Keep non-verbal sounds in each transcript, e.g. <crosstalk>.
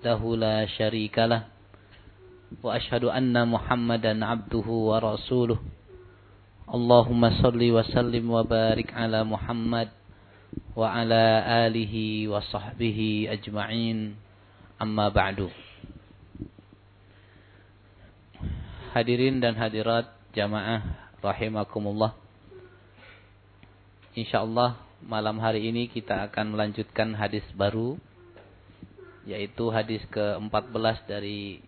وحده لا شريك له وأشهد أن محمدا عبده ورسوله اللهم صل وسلم وبارك على محمد وعلى آله وصحبه أجمعين أما بعد Hadirin dan hadirat jamaah rahimakumullah. Insyaallah malam hari ini kita akan melanjutkan hadis baru yaitu hadis ke-14 dari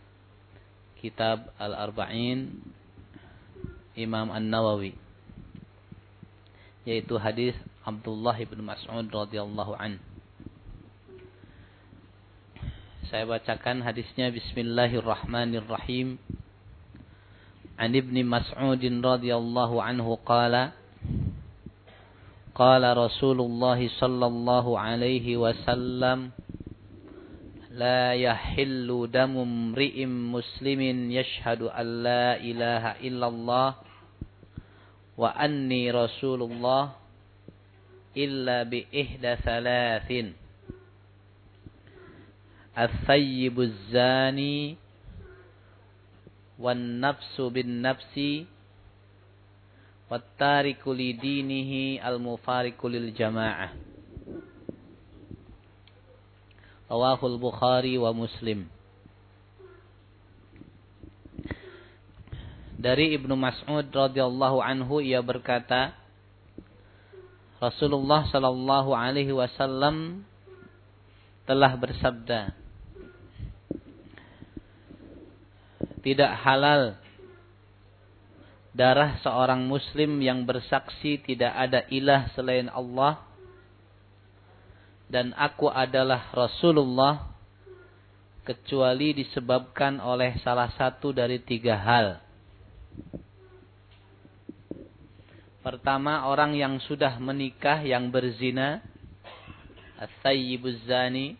kitab Al-Arba'in Imam An-Nawawi yaitu hadis Abdullah bin Mas'ud radhiyallahu an. Saya bacakan hadisnya Bismillahirrahmanirrahim. An Ibnu Mas'ud radhiyallahu anhu qala قال رسول الله صلى الله عليه وسلم لا يحل دم امرئ مسلم يشهد أن لا إله إلا الله وأني رسول الله إلا بإحدى ثلاث الثيب الزاني والنفس بالنفس wattariku lidinihi al-mufariku lil jamaah. Rawahul Bukhari wa Muslim. Dari Ibnu Mas'ud radhiyallahu anhu ia berkata, Rasulullah sallallahu alaihi wasallam telah bersabda, tidak halal darah seorang muslim yang bersaksi tidak ada ilah selain Allah dan aku adalah Rasulullah kecuali disebabkan oleh salah satu dari tiga hal. Pertama, orang yang sudah menikah yang berzina, as-sayyibuz zani.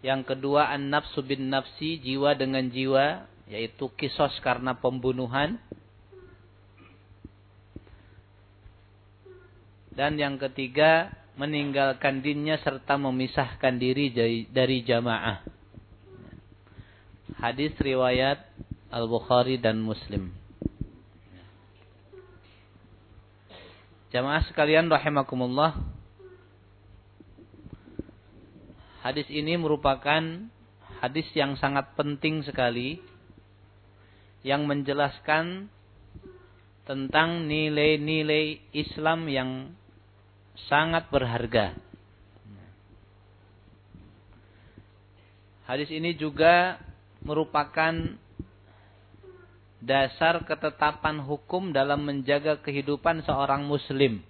Yang kedua, an-nafsu bin nafsi, jiwa dengan jiwa, yaitu kisos karena pembunuhan dan yang ketiga meninggalkan dinnya serta memisahkan diri dari jamaah. Hadis riwayat Al-Bukhari dan Muslim. Jamaah sekalian rahimakumullah. Hadis ini merupakan hadis yang sangat penting sekali yang menjelaskan tentang nilai-nilai Islam yang sangat berharga. Hadis ini juga merupakan dasar ketetapan hukum dalam menjaga kehidupan seorang muslim.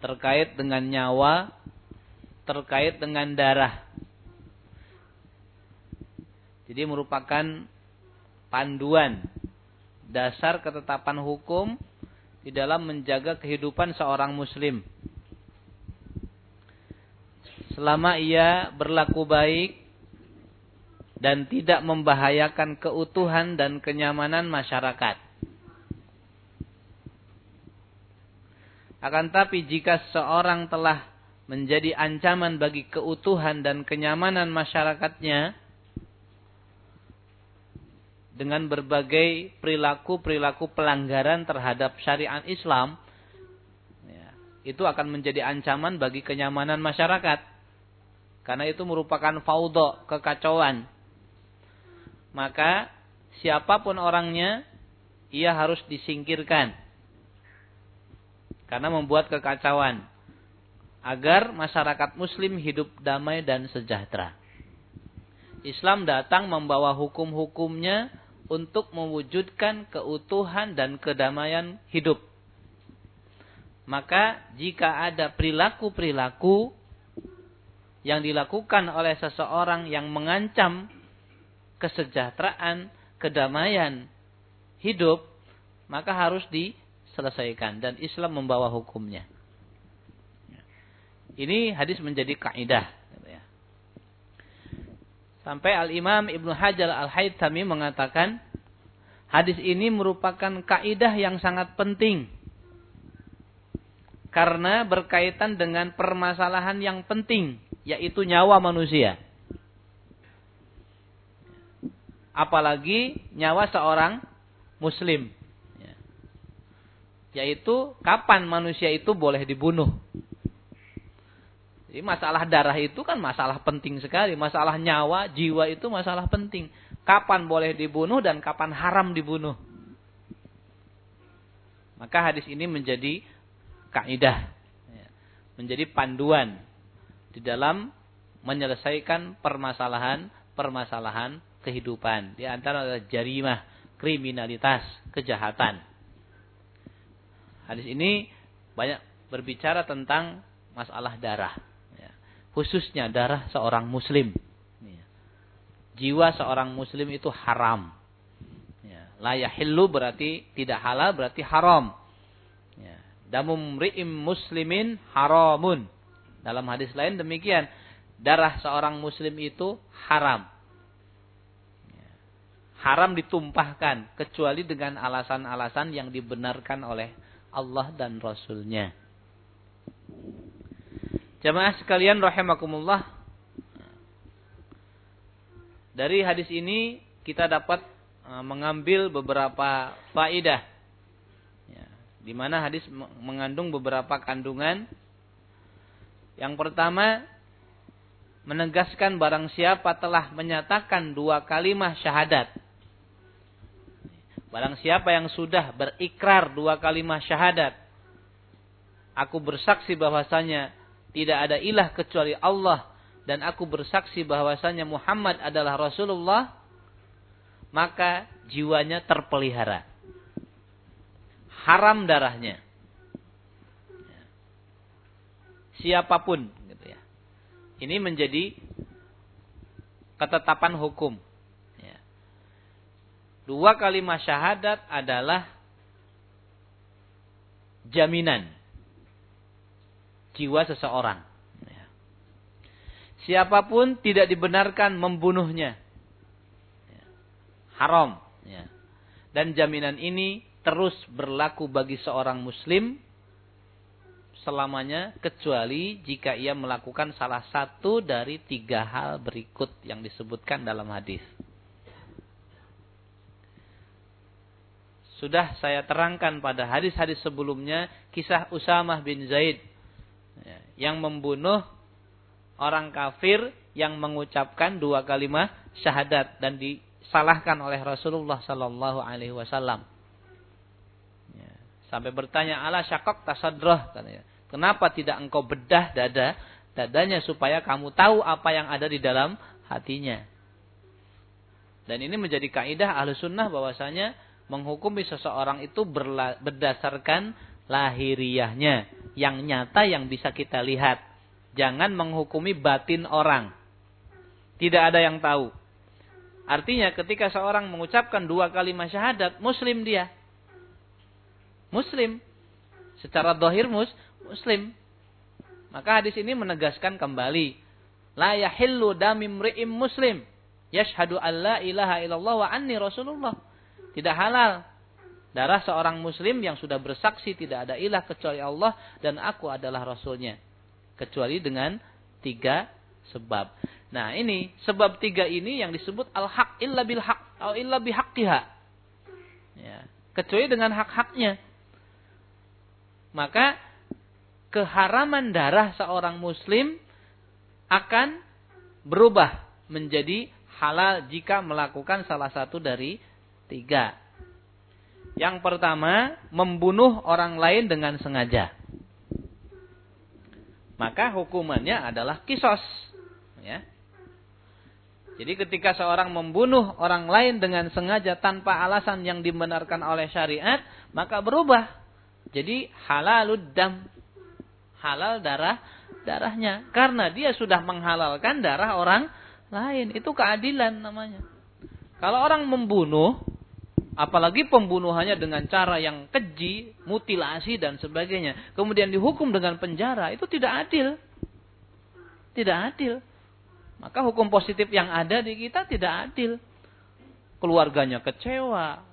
Terkait dengan nyawa, terkait dengan darah. Jadi merupakan panduan dasar ketetapan hukum di dalam menjaga kehidupan seorang muslim. Selama ia berlaku baik dan tidak membahayakan keutuhan dan kenyamanan masyarakat. Akan tapi jika seorang telah menjadi ancaman bagi keutuhan dan kenyamanan masyarakatnya, dengan berbagai perilaku-perilaku pelanggaran terhadap syariat Islam, ya, itu akan menjadi ancaman bagi kenyamanan masyarakat. Karena itu merupakan faudo, kekacauan. Maka siapa pun orangnya, ia harus disingkirkan. Karena membuat kekacauan. Agar masyarakat muslim hidup damai dan sejahtera. Islam datang membawa hukum-hukumnya untuk mewujudkan keutuhan dan kedamaian hidup. Maka jika ada perilaku-perilaku yang dilakukan oleh seseorang yang mengancam kesejahteraan, kedamaian hidup, maka harus diselesaikan dan Islam membawa hukumnya. Ini hadis menjadi kaidah. Sampai Al-Imam Ibnu Hajar Al-Haytami mengatakan hadis ini merupakan kaidah yang sangat penting karena berkaitan dengan permasalahan yang penting yaitu nyawa manusia. Apalagi nyawa seorang muslim. Yaitu kapan manusia itu boleh dibunuh. Jadi masalah darah itu kan masalah penting sekali. Masalah nyawa, jiwa itu masalah penting. Kapan boleh dibunuh dan kapan haram dibunuh. Maka hadis ini menjadi kaidah. Menjadi panduan di dalam menyelesaikan permasalahan-permasalahan kehidupan. Di antara adalah jarimah, kriminalitas, kejahatan. Hadis ini banyak berbicara tentang masalah darah khususnya darah seorang muslim. Ya. Jiwa seorang muslim itu haram. Ya. La yahillu berarti tidak halal berarti haram. Ya. Damum ri'im muslimin haramun. Dalam hadis lain demikian. Darah seorang muslim itu haram. Haram ditumpahkan. Kecuali dengan alasan-alasan yang dibenarkan oleh Allah dan Rasulnya. Jamaah sekalian rahimakumullah. Dari hadis ini kita dapat e, mengambil beberapa faidah. Ya, di mana hadis mengandung beberapa kandungan. Yang pertama, menegaskan barang siapa telah menyatakan dua kalimat syahadat. Barang siapa yang sudah berikrar dua kalimat syahadat. Aku bersaksi bahwasanya tidak ada ilah kecuali Allah. Dan aku bersaksi bahwasanya Muhammad adalah Rasulullah maka jiwanya terpelihara. Haram darahnya. Siapa pun gitu ya. Ini menjadi ketetapan hukum. Ya. dua kalimat syahadat adalah jaminan jiwa seseorang. Siapa pun tidak dibenarkan membunuhnya. Ya. Haram. Dan jaminan ini terus berlaku bagi seorang muslim selamanya kecuali jika ia melakukan salah satu dari tiga hal berikut yang disebutkan dalam hadis. Sudah saya terangkan pada hadis-hadis sebelumnya kisah Usamah bin Zaid yang membunuh orang kafir yang mengucapkan dua kalimat syahadat dan disalahkan oleh Rasulullah Sallallahu Alaihi Wasallam. Ya, sampai bertanya Allah syakok tasadroh. Kenapa tidak engkau bedah dada dadanya supaya kamu tahu apa yang ada di dalam hatinya. Dan ini menjadi kaidah ahlu sunnah bahwasanya menghukumi seseorang itu berdasarkan lahiriahnya yang nyata yang bisa kita lihat. Jangan menghukumi batin orang. Tidak ada yang tahu. Artinya ketika seorang mengucapkan dua kalimat syahadat, muslim dia. Muslim. Secara dohir mus, muslim. Maka hadis ini menegaskan kembali. La yahillu damim ri'im muslim. Yashhadu an la ilaha illallah wa anni rasulullah. Tidak halal darah seorang muslim yang sudah bersaksi tidak ada ilah kecuali Allah dan aku adalah rasulnya. Kecuali dengan tiga sebab. Nah ini sebab tiga ini yang disebut al-haq illa bil haq atau illa bihaqqiha. Ya, kecuali dengan hak-haknya. Maka keharaman darah seorang muslim akan berubah menjadi halal jika melakukan salah satu dari tiga. Yang pertama, membunuh orang lain dengan sengaja. Maka hukumannya adalah kisos. Ya. Jadi ketika seorang membunuh orang lain dengan sengaja tanpa alasan yang dibenarkan oleh syariat, maka berubah. Jadi halalud dam. Halal darah darahnya karena dia sudah menghalalkan darah orang lain. Itu keadilan namanya. Kalau orang membunuh, apalagi pembunuhannya dengan cara yang keji, mutilasi dan sebagainya, kemudian dihukum dengan penjara, itu tidak adil. Tidak adil. Maka hukum positif yang ada di kita tidak adil. Keluarganya kecewa.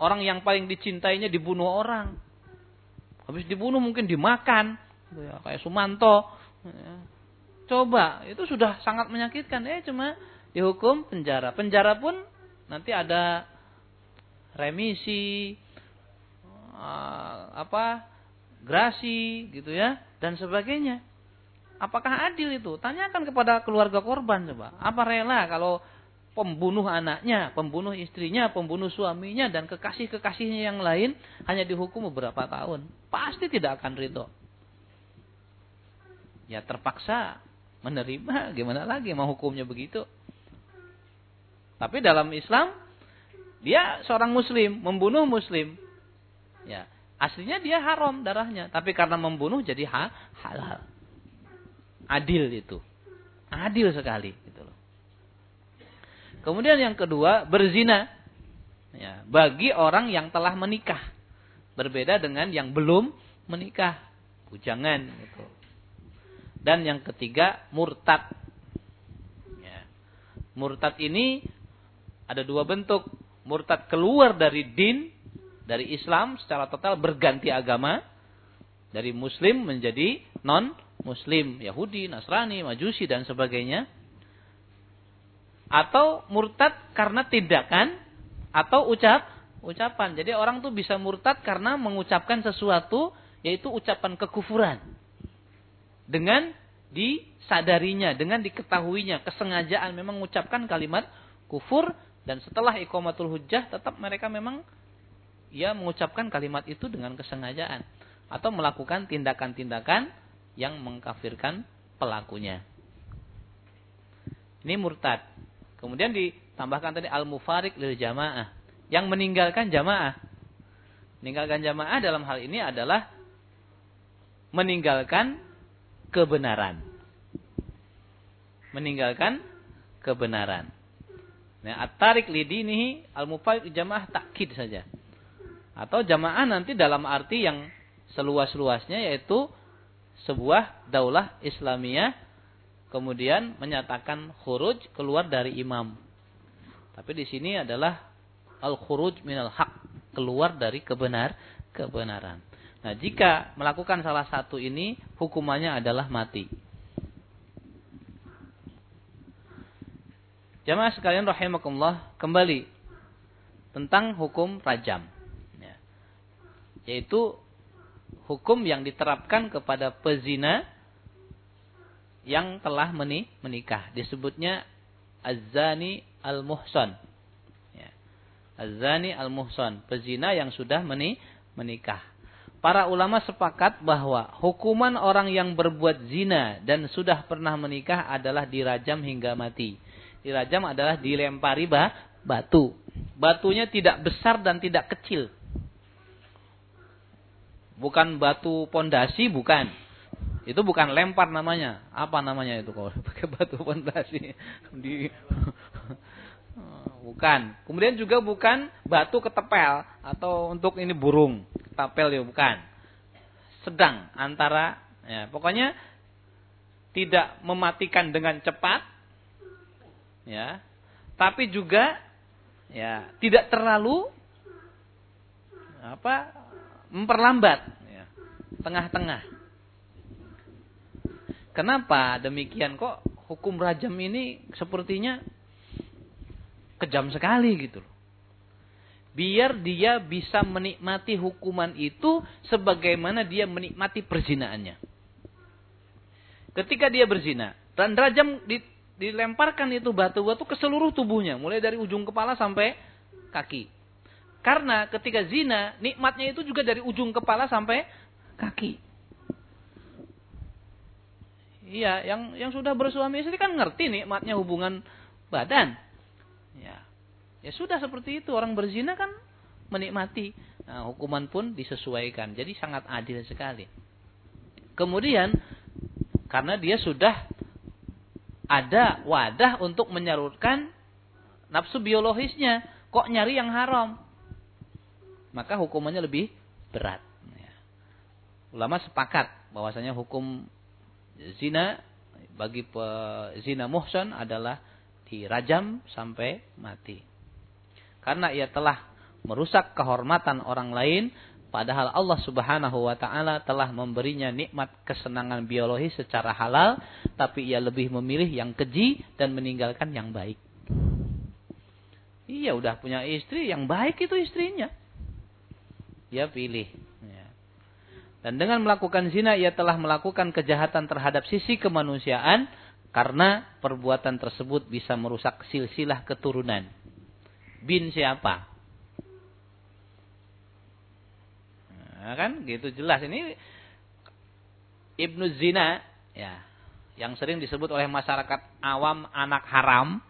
Orang yang paling dicintainya dibunuh orang. Habis dibunuh mungkin dimakan. Ya, kayak Sumanto. Ya. Coba, itu sudah sangat menyakitkan. Eh cuma dihukum penjara. Penjara pun nanti ada remisi, uh, apa, grasi gitu ya, dan sebagainya. Apakah adil itu? Tanyakan kepada keluarga korban coba. Apa rela kalau pembunuh anaknya, pembunuh istrinya, pembunuh suaminya, dan kekasih-kekasihnya yang lain hanya dihukum beberapa tahun? Pasti tidak akan ridho. Ya terpaksa menerima, gimana lagi mau hukumnya begitu. Tapi dalam Islam dia seorang muslim, membunuh muslim. Ya, aslinya dia haram darahnya, tapi karena membunuh jadi ha halal. Adil itu. Adil sekali gitu loh. Kemudian yang kedua, berzina. Ya, bagi orang yang telah menikah. Berbeda dengan yang belum menikah. Bujangan gitu. Dan yang ketiga, murtad. Ya. Murtad ini ada dua bentuk. Murtad keluar dari din, dari Islam secara total berganti agama. Dari muslim menjadi non-muslim. Yahudi, Nasrani, Majusi dan sebagainya. Atau murtad karena tindakan atau ucap ucapan. Jadi orang tuh bisa murtad karena mengucapkan sesuatu yaitu ucapan kekufuran dengan disadarinya, dengan diketahuinya, kesengajaan memang mengucapkan kalimat kufur dan setelah iqamatul hujjah tetap mereka memang ya mengucapkan kalimat itu dengan kesengajaan atau melakukan tindakan-tindakan yang mengkafirkan pelakunya. Ini murtad. Kemudian ditambahkan tadi al-mufarik lil jamaah, yang meninggalkan jamaah. Meninggalkan jamaah dalam hal ini adalah meninggalkan kebenaran. Meninggalkan kebenaran. Nah, at-tarik lidinihi al-mufarid jamaah takkid saja. Atau jamaah nanti dalam arti yang seluas-luasnya yaitu sebuah daulah Islamiyah kemudian menyatakan khuruj keluar dari imam. Tapi di sini adalah al-khuruj minal haq, keluar dari kebenar kebenaran. Nah, jika melakukan salah satu ini, hukumannya adalah mati. Jamaah sekalian rahimakumullah, kembali tentang hukum rajam. Ya. Yaitu hukum yang diterapkan kepada pezina yang telah menikah. Disebutnya azani al-muhsan. Ya. Azani al-muhsan, pezina yang sudah menikah para ulama sepakat bahwa hukuman orang yang berbuat zina dan sudah pernah menikah adalah dirajam hingga mati. Dirajam adalah dilempari bah, batu. Batunya tidak besar dan tidak kecil. Bukan batu pondasi, bukan. Itu bukan lempar namanya. Apa namanya itu kalau <laughs> pakai batu pondasi? <laughs> Di <laughs> bukan. Kemudian juga bukan batu ketepel atau untuk ini burung tapel ya bukan. Sedang antara ya pokoknya tidak mematikan dengan cepat ya. Tapi juga ya tidak terlalu apa memperlambat ya. Tengah-tengah. Kenapa demikian kok hukum rajam ini sepertinya kejam sekali gitu loh biar dia bisa menikmati hukuman itu sebagaimana dia menikmati perzinaannya. Ketika dia berzina dan rajam di, dilemparkan itu batu-batu ke seluruh tubuhnya, mulai dari ujung kepala sampai kaki. Karena ketika zina, nikmatnya itu juga dari ujung kepala sampai kaki. Iya, yang yang sudah bersuami istri kan ngerti nikmatnya hubungan badan. Ya, Ya sudah seperti itu orang berzina kan menikmati. Nah, hukuman pun disesuaikan. Jadi sangat adil sekali. Kemudian Karena dia sudah ada wadah untuk menyalurkan nafsu biologisnya. Kok nyari yang haram? Maka hukumannya lebih berat. Ulama sepakat bahwasanya hukum zina bagi zina muhsan adalah dirajam sampai mati. Karena ia telah merusak kehormatan orang lain padahal Allah Subhanahu wa taala telah memberinya nikmat kesenangan biologis secara halal tapi ia lebih memilih yang keji dan meninggalkan yang baik. Iya udah punya istri yang baik itu istrinya. Dia pilih. Ya. Dan dengan melakukan zina ia telah melakukan kejahatan terhadap sisi kemanusiaan karena perbuatan tersebut bisa merusak silsilah keturunan. Bin siapa? Kan? Gitu jelas. Ini Ibnu Zina ya yang sering disebut oleh masyarakat awam anak haram.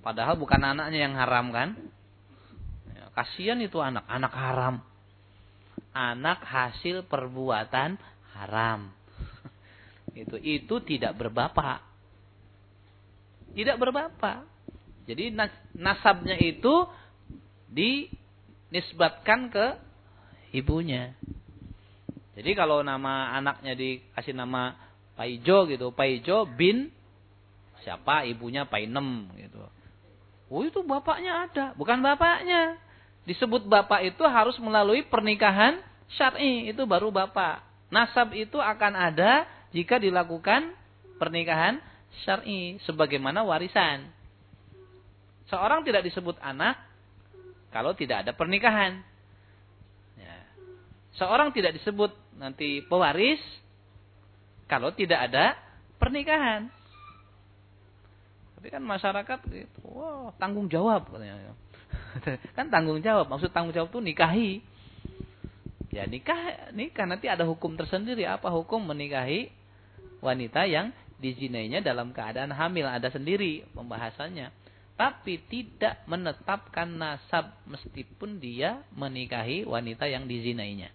Padahal bukan anaknya yang haram kan? Ya, kasihan itu anak. Anak haram. Anak hasil perbuatan haram. <laughs> Itu itu tidak berbapak. Tidak berbapak. Jadi nasabnya itu dinisbatkan ke ibunya. Jadi kalau nama anaknya dikasih nama Paijo gitu, Paijo bin siapa ibunya Painem gitu. Oh itu bapaknya ada, bukan bapaknya. Disebut bapak itu harus melalui pernikahan syar'i, itu baru bapak. Nasab itu akan ada jika dilakukan pernikahan syar'i sebagaimana warisan. Seorang tidak disebut anak kalau tidak ada pernikahan. Seorang tidak disebut nanti pewaris kalau tidak ada pernikahan. Tapi kan masyarakat gitu, wah tanggung jawab katanya. <laughs> kan tanggung jawab, maksud tanggung jawab itu nikahi. Ya nikah, nikah nanti ada hukum tersendiri. Apa hukum menikahi wanita yang dizinainya dalam keadaan hamil ada sendiri pembahasannya tapi tidak menetapkan nasab meskipun dia menikahi wanita yang dizinainya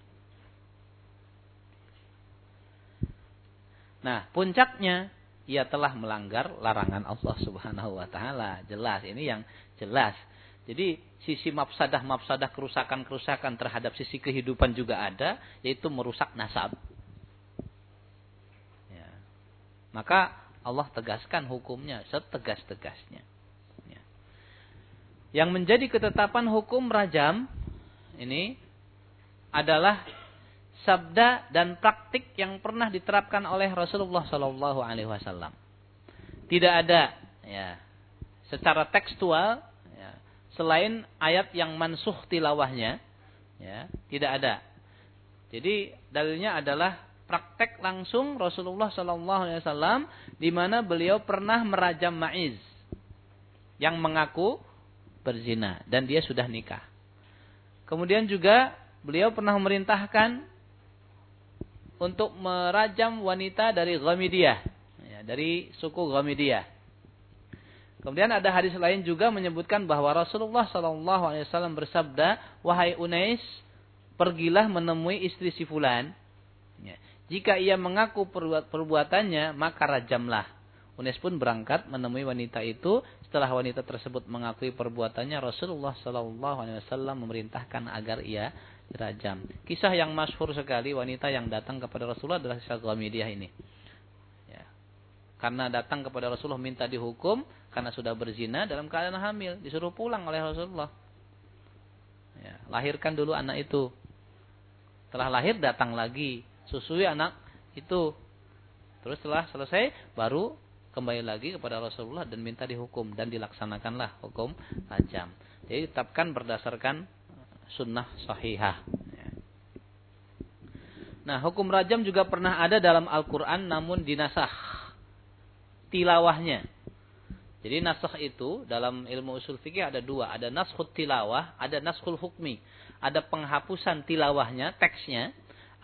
nah puncaknya ia telah melanggar larangan Allah Subhanahu wa taala jelas ini yang jelas jadi sisi mafsadah mafsadah kerusakan kerusakan terhadap sisi kehidupan juga ada yaitu merusak nasab maka Allah tegaskan hukumnya setegas-tegasnya. Ya. Yang menjadi ketetapan hukum rajam ini adalah sabda dan praktik yang pernah diterapkan oleh Rasulullah Shallallahu Alaihi Wasallam. Tidak ada ya secara tekstual ya, selain ayat yang mansuh tilawahnya ya tidak ada. Jadi dalilnya adalah praktek langsung Rasulullah Shallallahu Alaihi Wasallam di mana beliau pernah merajam Maiz yang mengaku berzina dan dia sudah nikah. Kemudian juga beliau pernah memerintahkan untuk merajam wanita dari Ghamidiyah, ya, dari suku Ghamidiyah. Kemudian ada hadis lain juga menyebutkan bahwa Rasulullah Wasallam bersabda, wahai Unais, pergilah menemui istri si fulan jika ia mengaku perbuatannya, maka rajamlah. Unes pun berangkat menemui wanita itu. Setelah wanita tersebut mengakui perbuatannya, Rasulullah Wasallam memerintahkan agar ia dirajam. Kisah yang masyhur sekali wanita yang datang kepada Rasulullah adalah kisah Ghamidiyah ini. Ya. Karena datang kepada Rasulullah minta dihukum karena sudah berzina dalam keadaan hamil, disuruh pulang oleh Rasulullah. Ya. Lahirkan dulu anak itu. Setelah lahir datang lagi susui anak itu. Terus setelah selesai baru kembali lagi kepada Rasulullah dan minta dihukum dan dilaksanakanlah hukum rajam. Jadi ditetapkan berdasarkan sunnah sahihah. Nah, hukum rajam juga pernah ada dalam Al-Quran namun dinasah tilawahnya. Jadi nasah itu dalam ilmu usul fikih ada dua. Ada naskhut tilawah, ada naskhul hukmi. Ada penghapusan tilawahnya, teksnya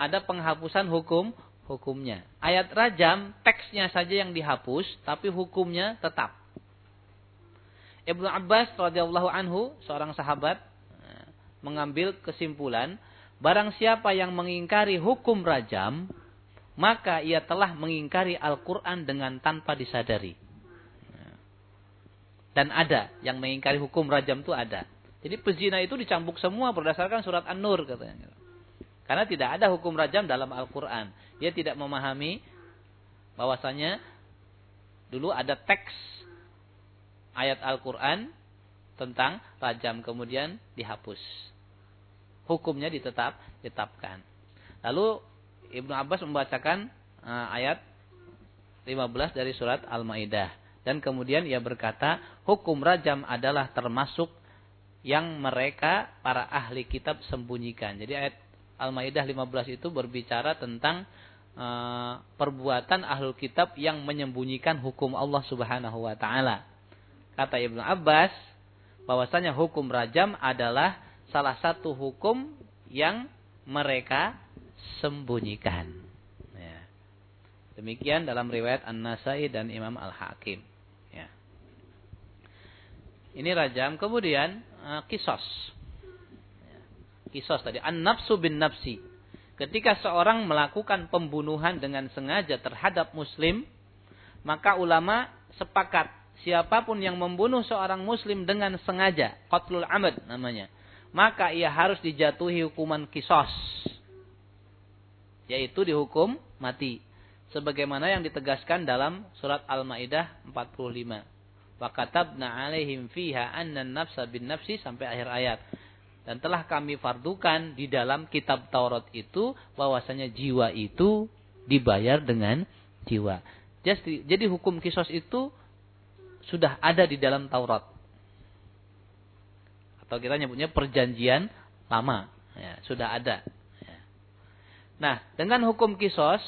ada penghapusan hukum hukumnya. Ayat rajam teksnya saja yang dihapus tapi hukumnya tetap. Ibnu Abbas radhiyallahu anhu seorang sahabat mengambil kesimpulan barang siapa yang mengingkari hukum rajam maka ia telah mengingkari Al-Quran dengan tanpa disadari. Dan ada yang mengingkari hukum rajam itu ada. Jadi pezina itu dicambuk semua berdasarkan surat An-Nur katanya. Karena tidak ada hukum rajam dalam Al-Quran. Dia tidak memahami bahwasanya dulu ada teks ayat Al-Quran tentang rajam kemudian dihapus. Hukumnya ditetap ditetapkan. Lalu Ibnu Abbas membacakan uh, ayat 15 dari surat Al-Maidah dan kemudian ia berkata hukum rajam adalah termasuk yang mereka para ahli kitab sembunyikan. Jadi ayat Al-Maidah 15 itu berbicara tentang uh, perbuatan ahli kitab yang menyembunyikan hukum Allah Subhanahu wa taala. Kata Ibnu Abbas bahwasanya hukum rajam adalah salah satu hukum yang mereka sembunyikan. Ya. Demikian dalam riwayat An-Nasai dan Imam Al-Hakim. Ya. Ini rajam. Kemudian uh, kisos. Ya. Kisos tadi. An-nafsu bin nafsi. Ketika seorang melakukan pembunuhan dengan sengaja terhadap muslim, maka ulama sepakat siapa pun yang membunuh seorang muslim dengan sengaja, qatlul amad namanya, maka ia harus dijatuhi hukuman kisos yaitu dihukum mati sebagaimana yang ditegaskan dalam surat Al-Maidah 45. Wa katabna 'alaihim fiha anna nafsa bin nafsi sampai akhir ayat. Dan telah kami fardukan di dalam kitab Taurat itu bahwasanya jiwa itu dibayar dengan jiwa. Jadi, jadi hukum kisos itu sudah ada di dalam Taurat. Atau kita nyebutnya perjanjian lama. Ya, sudah ada. Nah, dengan hukum kisos,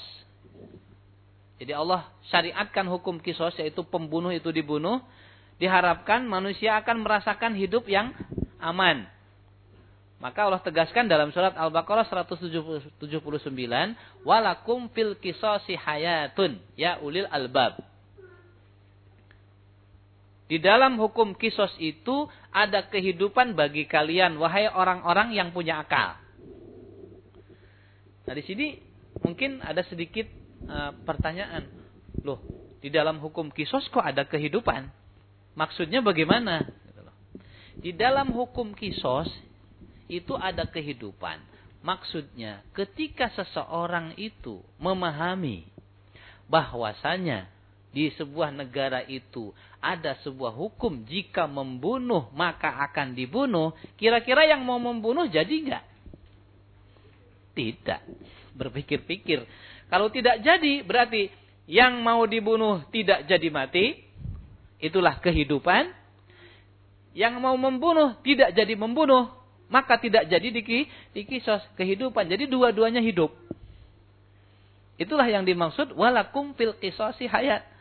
jadi Allah syariatkan hukum kisos, yaitu pembunuh itu dibunuh, diharapkan manusia akan merasakan hidup yang aman. Maka Allah tegaskan dalam surat Al-Baqarah 179, walakum fil kisosi hayatun ya ulil albab. Di dalam hukum kisos itu ada kehidupan bagi kalian wahai orang-orang yang punya akal. Nah di sini mungkin ada sedikit uh, pertanyaan. Loh, di dalam hukum kisos kok ada kehidupan? Maksudnya bagaimana? Gitu di dalam hukum kisos itu ada kehidupan. Maksudnya ketika seseorang itu memahami bahwasanya di sebuah negara itu ada sebuah hukum jika membunuh maka akan dibunuh, kira-kira yang mau membunuh jadi enggak? Tidak. Berpikir-pikir. Kalau tidak jadi, berarti yang mau dibunuh tidak jadi mati. Itulah kehidupan. Yang mau membunuh tidak jadi membunuh. Maka tidak jadi di, di kisos kehidupan. Jadi dua-duanya hidup. Itulah yang dimaksud walakum fil kisosi hayat.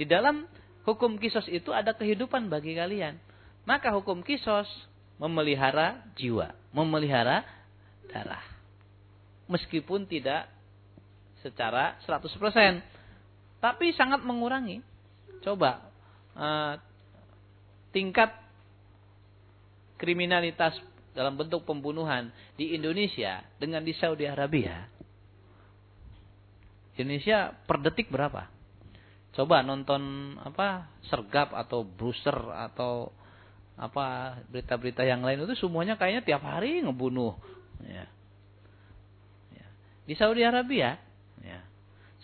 Di dalam hukum kisos itu ada kehidupan bagi kalian. Maka hukum kisos memelihara jiwa, memelihara darah meskipun tidak secara 100%. Tapi sangat mengurangi. Coba uh, tingkat kriminalitas dalam bentuk pembunuhan di Indonesia dengan di Saudi Arabia. Indonesia per detik berapa? Coba nonton apa sergap atau bruiser atau apa berita-berita yang lain itu semuanya kayaknya tiap hari ngebunuh. Ya. Di Saudi Arabia ya,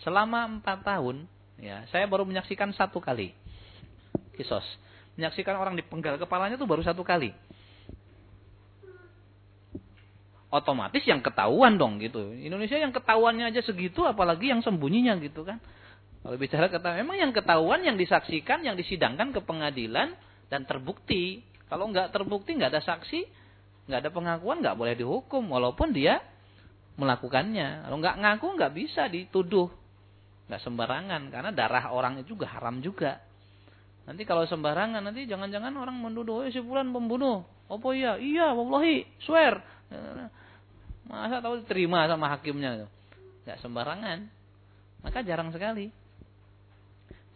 selama empat tahun ya saya baru menyaksikan satu kali kisos. Menyaksikan orang dipenggal kepalanya itu baru satu kali. Otomatis yang ketahuan dong gitu. Indonesia yang ketahuannya aja segitu apalagi yang sembunyinya gitu kan kalau bicara kata memang yang ketahuan yang disaksikan yang disidangkan ke pengadilan dan terbukti kalau nggak terbukti nggak ada saksi nggak ada pengakuan nggak boleh dihukum walaupun dia melakukannya. Kalau nggak ngaku nggak bisa dituduh, nggak sembarangan karena darah orang itu juga haram juga. Nanti kalau sembarangan nanti jangan-jangan orang menduduh, oh si bulan pembunuh. Apa iya? Iya, wallahi, swear. Masa tahu diterima sama hakimnya Nggak sembarangan. Maka jarang sekali.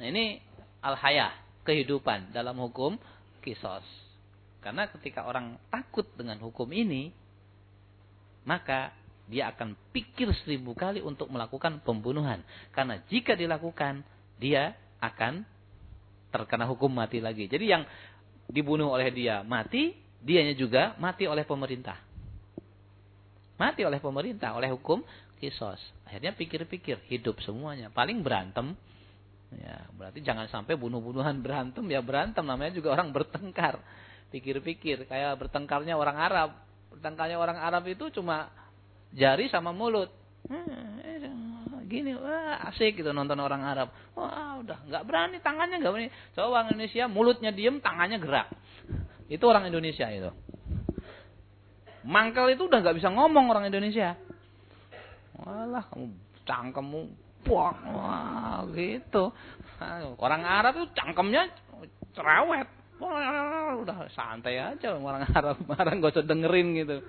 Nah ini al-hayah, kehidupan dalam hukum kisos. Karena ketika orang takut dengan hukum ini, maka dia akan pikir seribu kali untuk melakukan pembunuhan. Karena jika dilakukan, dia akan terkena hukum mati lagi. Jadi yang dibunuh oleh dia mati, dianya juga mati oleh pemerintah. Mati oleh pemerintah, oleh hukum kisos. Akhirnya pikir-pikir, hidup semuanya. Paling berantem. Ya, berarti jangan sampai bunuh-bunuhan berantem, ya berantem. Namanya juga orang bertengkar. Pikir-pikir, kayak bertengkarnya orang Arab. Bertengkarnya orang Arab itu cuma jari sama mulut. Hmm, gini, wah asik gitu nonton orang Arab. Wah udah nggak berani tangannya nggak berani. Coba orang Indonesia mulutnya diem, tangannya gerak. Itu orang Indonesia itu. Mangkal itu udah nggak bisa ngomong orang Indonesia. Walah kamu cangkemmu wah gitu. Orang Arab itu cangkemnya cerewet. Wah, udah santai aja orang Arab, <laughs> orang gak usah dengerin gitu.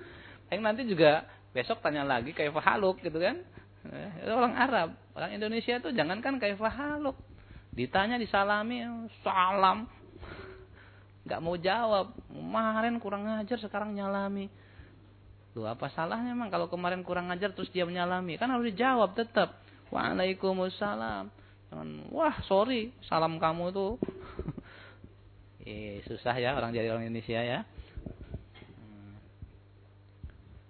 Yang nanti juga Besok tanya lagi kayak fahaluk gitu kan. Eh, orang Arab, orang Indonesia tuh jangankan kayak fahaluk. Ditanya disalami, salam. Gak mau jawab. Kemarin kurang ngajar, sekarang nyalami. Loh apa salahnya emang kalau kemarin kurang ngajar terus dia menyalami? Kan harus dijawab tetap. Waalaikumsalam. Jangan, wah sorry, salam kamu tuh. <laughs> eh, susah ya orang jadi orang Indonesia ya.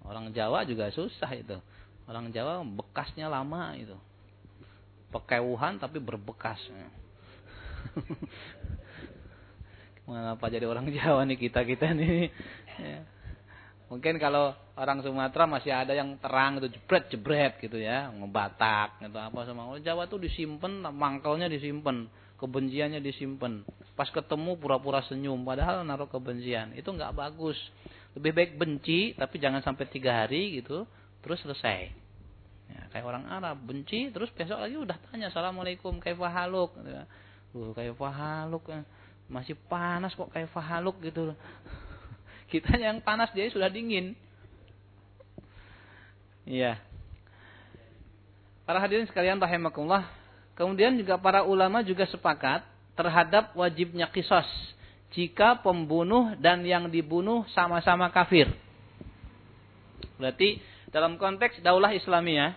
Orang Jawa juga susah itu. Orang Jawa bekasnya lama itu. Pekewuhan tapi berbekas. <laughs> Mengapa jadi orang Jawa nih kita-kita nih. <laughs> Ya. Mungkin kalau orang Sumatera masih ada yang terang itu jebret-jebret gitu ya, ngebatak gitu apa sama orang Jawa tuh disimpan, mangkalnya disimpan, kebenciannya disimpan. Pas ketemu pura-pura senyum padahal naruh kebencian. Itu nggak bagus. Lebih baik benci tapi jangan sampai tiga hari gitu terus selesai. Ya, kayak orang Arab benci terus besok lagi udah tanya assalamualaikum kayak fahaluk. Ya. Uh, kayak fahaluk eh. masih panas kok kayak fahaluk gitu. Kita <laughs> yang panas dia sudah dingin. Iya. Para hadirin sekalian rahimakumullah. Kemudian juga para ulama juga sepakat terhadap wajibnya kisos jika pembunuh dan yang dibunuh sama-sama kafir. Berarti dalam konteks daulah Islamiyah,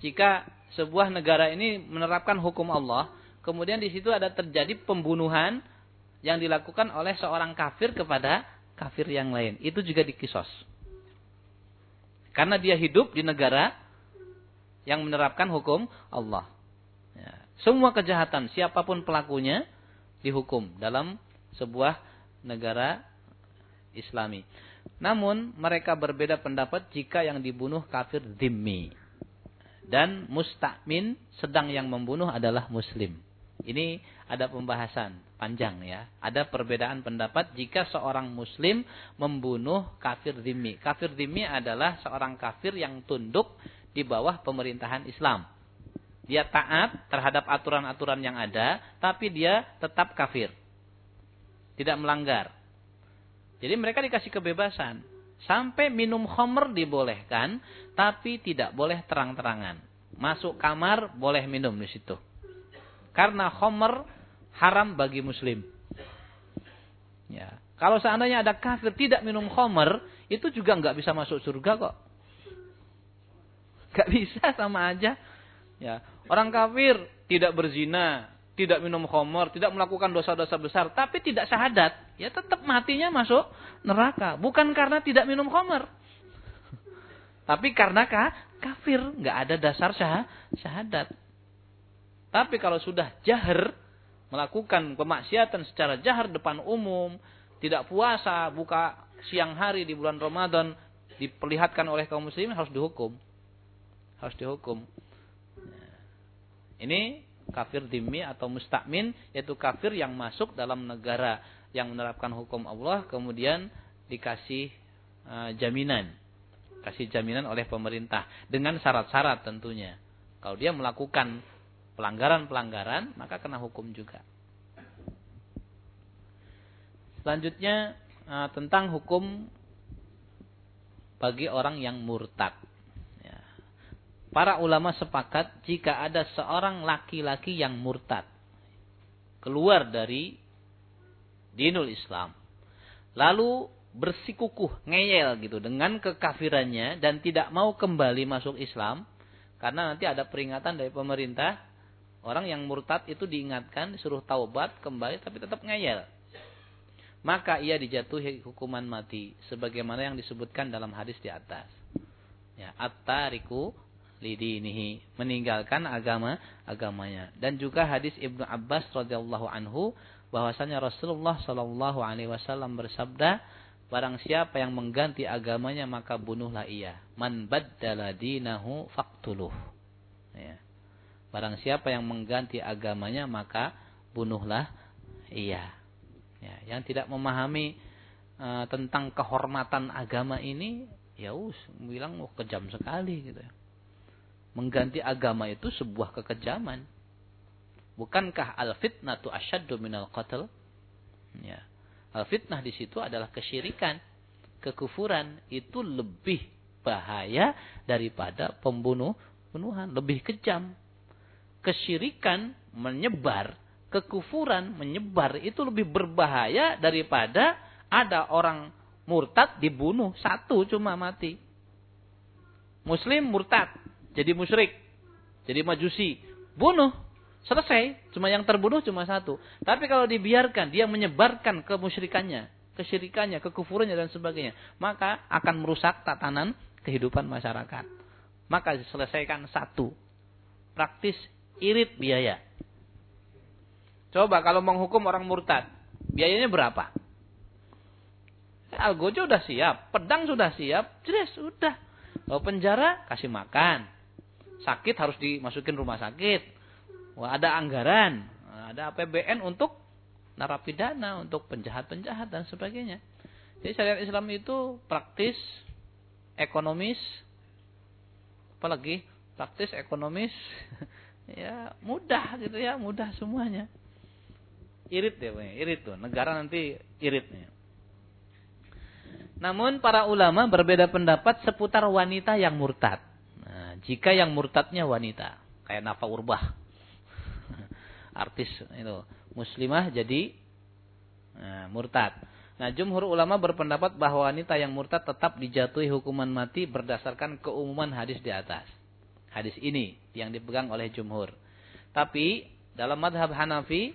jika sebuah negara ini menerapkan hukum Allah, kemudian di situ ada terjadi pembunuhan yang dilakukan oleh seorang kafir kepada kafir yang lain, itu juga dikisos. Karena dia hidup di negara yang menerapkan hukum Allah. Ya. Semua kejahatan siapa pun pelakunya dihukum dalam sebuah negara Islami. Namun mereka berbeda pendapat jika yang dibunuh kafir dhimmi dan mustakmin sedang yang membunuh adalah muslim. Ini ada pembahasan panjang ya. Ada perbedaan pendapat jika seorang muslim membunuh kafir dhimmi. Kafir dhimmi adalah seorang kafir yang tunduk di bawah pemerintahan Islam. Dia taat terhadap aturan-aturan yang ada, tapi dia tetap kafir tidak melanggar. Jadi mereka dikasih kebebasan. Sampai minum homer dibolehkan, tapi tidak boleh terang-terangan. Masuk kamar boleh minum di situ. Karena homer haram bagi muslim. Ya. Kalau seandainya ada kafir tidak minum homer, itu juga nggak bisa masuk surga kok. Gak bisa sama aja. Ya. Orang kafir tidak berzina, tidak minum khamar, tidak melakukan dosa-dosa besar, tapi tidak syahadat, ya tetap matinya masuk neraka. Bukan karena tidak minum khamar. Tapi karena kafir, nggak ada dasar syah, syahadat. Tapi kalau sudah jahar, melakukan pemaksiatan secara jahar depan umum, tidak puasa, buka siang hari di bulan Ramadan, diperlihatkan oleh kaum muslimin harus dihukum. Harus dihukum. Ini kafir dimi atau mustakmin yaitu kafir yang masuk dalam negara yang menerapkan hukum Allah kemudian dikasih uh, jaminan kasih jaminan oleh pemerintah dengan syarat-syarat tentunya kalau dia melakukan pelanggaran-pelanggaran maka kena hukum juga selanjutnya uh, tentang hukum bagi orang yang murtad Para ulama sepakat jika ada seorang laki-laki yang murtad. Keluar dari dinul Islam. Lalu bersikukuh, ngeyel gitu dengan kekafirannya dan tidak mau kembali masuk Islam karena nanti ada peringatan dari pemerintah orang yang murtad itu diingatkan disuruh taubat kembali tapi tetap ngeyel maka ia dijatuhi hukuman mati sebagaimana yang disebutkan dalam hadis di atas ya at-tariku lidinihi meninggalkan agama agamanya dan juga hadis Ibnu Abbas radhiyallahu anhu bahwasanya Rasulullah shallallahu alaihi wasallam bersabda Barang siapa yang mengganti agamanya maka bunuhlah ia. Man baddala dinahu faktuluh. Ya. Barang siapa yang mengganti agamanya maka bunuhlah ia. Ya, yang tidak memahami uh, tentang kehormatan agama ini ya us bilang oh, kejam sekali gitu. Mengganti agama itu sebuah kekejaman. Bukankah al-fitnatu asyaddu minal qatl? Ya. Al fitnah di situ adalah kesyirikan, kekufuran itu lebih bahaya daripada pembunuh bunuhan, lebih kejam. Kesyirikan menyebar, kekufuran menyebar itu lebih berbahaya daripada ada orang murtad dibunuh satu cuma mati. Muslim murtad, jadi musyrik, jadi majusi, bunuh Selesai, cuma yang terbunuh cuma satu. Tapi kalau dibiarkan dia menyebarkan kemusyrikannya, kesyirikannya, kekufurannya dan sebagainya, maka akan merusak tatanan kehidupan masyarakat. Maka diselesaikan satu. Praktis irit biaya. Coba kalau menghukum orang murtad, biayanya berapa? Algojo sudah siap, pedang sudah siap, jelas sudah. Kalau penjara kasih makan, sakit harus dimasukin rumah sakit, Wah, ada anggaran, ada APBN untuk narapidana, untuk penjahat-penjahat dan sebagainya. Jadi syariat Islam itu praktis, ekonomis, apalagi praktis, ekonomis, <laughs> ya mudah gitu ya, mudah semuanya. Irit ya, irit tuh. Negara nanti iritnya. Namun para ulama berbeda pendapat seputar wanita yang murtad. Nah, jika yang murtadnya wanita, kayak Nafa Urbah, <laughs> artis itu muslimah jadi nah, murtad. Nah, jumhur ulama berpendapat bahwa wanita yang murtad tetap dijatuhi hukuman mati berdasarkan keumuman hadis di atas. Hadis ini yang dipegang oleh jumhur. Tapi dalam madhab Hanafi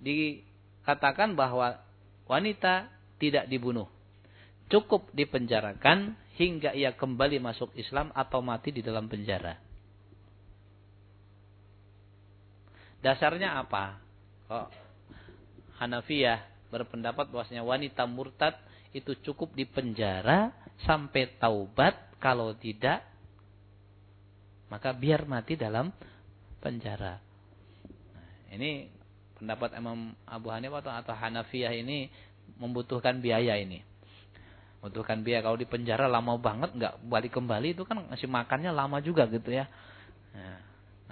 dikatakan bahwa wanita tidak dibunuh. Cukup dipenjarakan hingga ia kembali masuk Islam atau mati di dalam penjara. Dasarnya apa? Kok Hanafiyah berpendapat bahwasanya wanita murtad itu cukup dipenjara sampai taubat, kalau tidak maka biar mati dalam penjara. Nah, ini pendapat Imam Abu Hanifah atau, atau Hanafiyah ini membutuhkan biaya ini. Membutuhkan biaya kalau di penjara lama banget nggak balik kembali itu kan masih makannya lama juga gitu ya. Nah,